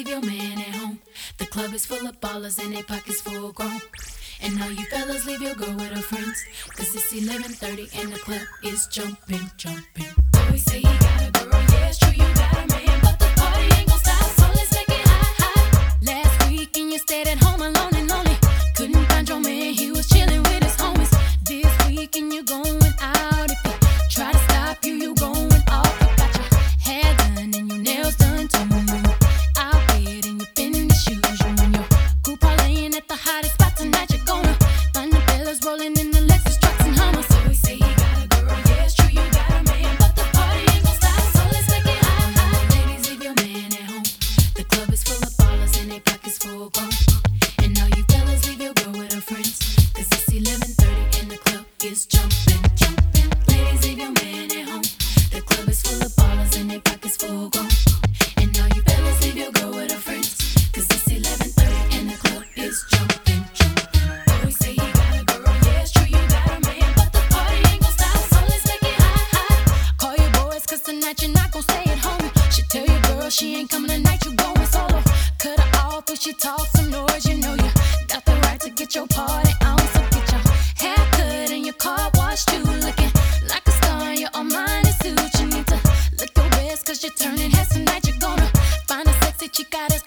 leave your man at home. The club is full of ballers and their pockets full grown. And all you fellas leave your girl with her friends. Cause it's 11.30 and the club is jumping, jumping. Always say you got a girl, yeah, it's true, you got a man. you're not gonna stay at home. She tell you, girl, she ain't coming tonight, you going solo. Cut her off but she talks some noise, you know you got the right to get your party on. So get your hair cut and your car washed too. Looking like a star, you're Armani suit. You need to look your best, cause you're turning heads tonight. You're gonna find a sexy chica that's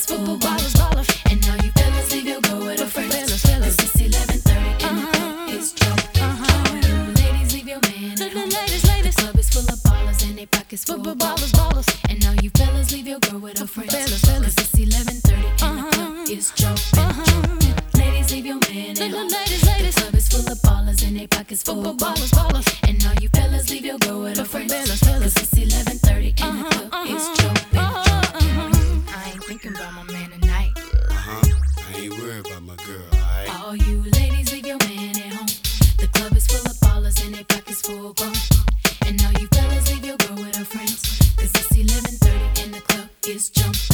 It's football ballers, baller. And now you fellas leave your girl with a friend. Fellas, fellas. It's 1130 and uh-huh. the club is drunk. Uh-huh. You ladies leave your man at home. Ladies, ladies. The club is full of ballers and they pockets full of ballers, ballers. And now you fellas leave your girl with a friend. Fellas, fellas. Cause it's 1130 and uh-huh. the club is drunk. Uh-huh. Ladies, leave your man at home. Ladies, ladies. The club is full of ballers and they pockets full of ballers, ballers. And now you fellas leave your girl with a friend. Fellas, fellas. just jump.